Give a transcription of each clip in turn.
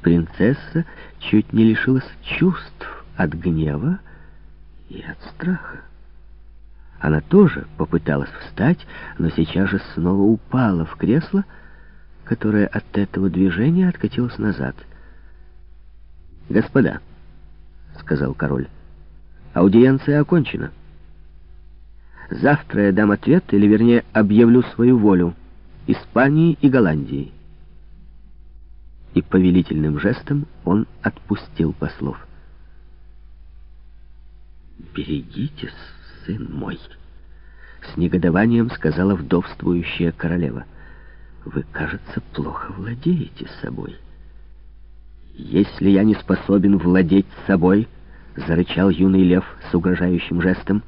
принцесса чуть не лишилась чувств от гнева и от страха. Она тоже попыталась встать, но сейчас же снова упала в кресло, которое от этого движения откатилось назад. «Господа», — сказал король, — «аудиенция окончена. Завтра я дам ответ, или, вернее, объявлю свою волю Испании и Голландии». И повелительным жестом он отпустил послов. «Берегитесь, сын мой!» С негодованием сказала вдовствующая королева. «Вы, кажется, плохо владеете собой». «Если я не способен владеть собой», — зарычал юный лев с угрожающим жестом,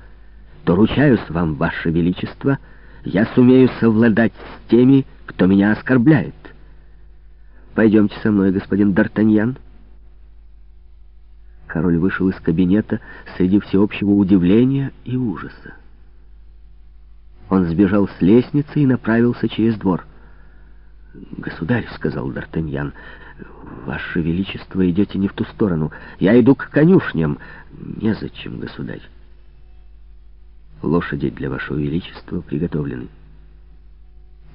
«то ручаюсь вам, ваше величество, я сумею совладать с теми, кто меня оскорбляет. Пойдемте со мной, господин Д'Артаньян». Король вышел из кабинета среди всеобщего удивления и ужаса. Он сбежал с лестницы и направился через двор. «Государь», — сказал Д'Артаньян, — «Ваше Величество, идете не в ту сторону. Я иду к конюшням». «Незачем, государь. Лошади для Вашего Величества приготовлены».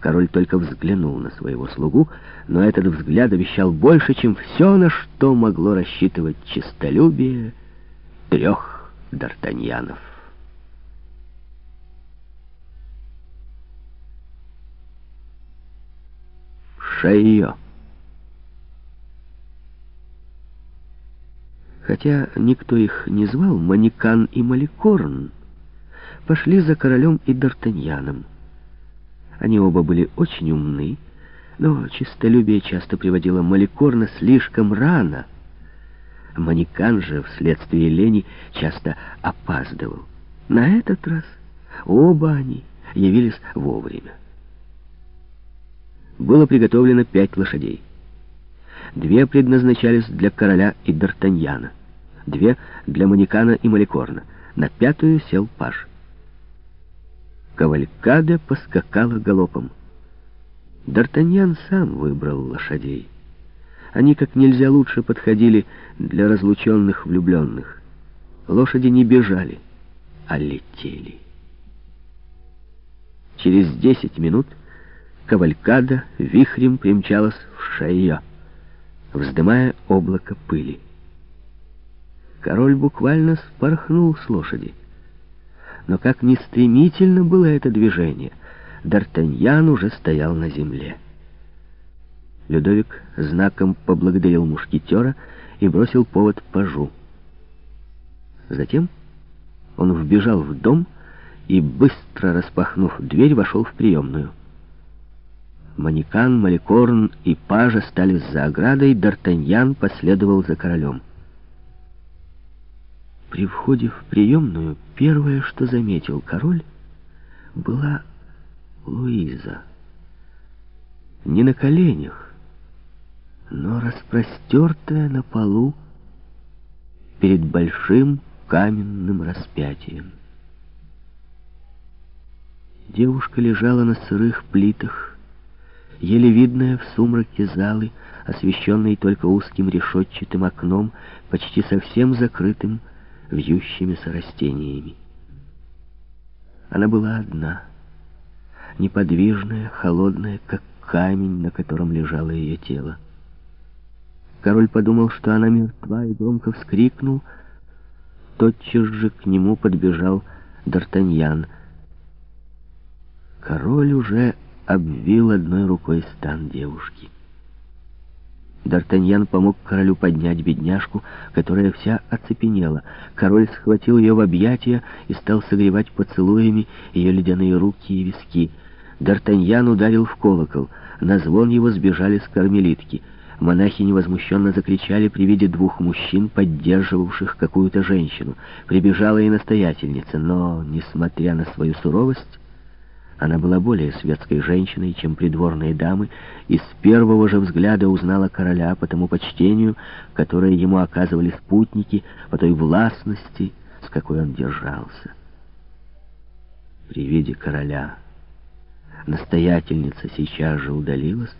Король только взглянул на своего слугу, но этот взгляд обещал больше, чем все, на что могло рассчитывать честолюбие трех д'Артаньянов. Шайо. Хотя никто их не звал, Манекан и Маликорн пошли за королем и Д'Артаньяном. Они оба были очень умны, но честолюбие часто приводило Маликорна слишком рано. Манекан же вследствие лени часто опаздывал. На этот раз оба они явились вовремя. Было приготовлено пять лошадей. Две предназначались для короля и Д'Артаньяна, две для Манекана и Маликорна. На пятую сел паж. Кавалькада поскакала галопом. Д'Артаньян сам выбрал лошадей. Они как нельзя лучше подходили для разлученных влюбленных. Лошади не бежали, а летели. Через десять минут кавалькада вихрем примчалась в Шайо, вздымая облако пыли. Король буквально спорхнул с лошади. Но как ни стремительно было это движение, Д'Артаньян уже стоял на земле. Людовик знаком поблагодарил мушкетера и бросил повод пажу. Затем он вбежал в дом и, быстро распахнув дверь, вошел в приемную. Манекан, Маликорн и пажа стали за оградой, Д'Артаньян последовал за королем. При входе в приемную первое, что заметил король, была Луиза. Не на коленях, но распростертая на полу перед большим каменным распятием. Девушка лежала на сырых плитах, еле видная в сумраке залы, освещенной только узким решетчатым окном, почти совсем закрытым вьющимися растениями. Она была одна, неподвижная, холодная, как камень, на котором лежало ее тело. Король подумал, что она мертва, и громко вскрикнул. Тотчас же к нему подбежал Д'Артаньян. Король уже обвил одной рукой стан девушки. Д'Артаньян помог королю поднять бедняжку, которая вся оцепенела. Король схватил ее в объятия и стал согревать поцелуями ее ледяные руки и виски. Д'Артаньян ударил в колокол. На звон его сбежали с кармелитки. Монахи невозмущенно закричали при виде двух мужчин, поддерживавших какую-то женщину. Прибежала и настоятельница, но, несмотря на свою суровость, она была более светской женщиной, чем придворные дамы, и с первого же взгляда узнала короля по тому почтению, которое ему оказывали спутники, по той властности, с какой он держался. При виде короля настоятельница сейчас же удалилась,